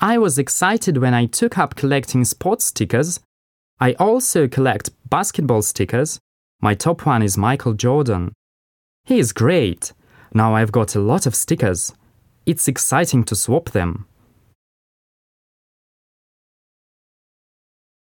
I was excited when I took up collecting sports stickers. I also collect basketball stickers. My top one is Michael Jordan. He is great. Now I've got a lot of stickers. It's exciting to swap them.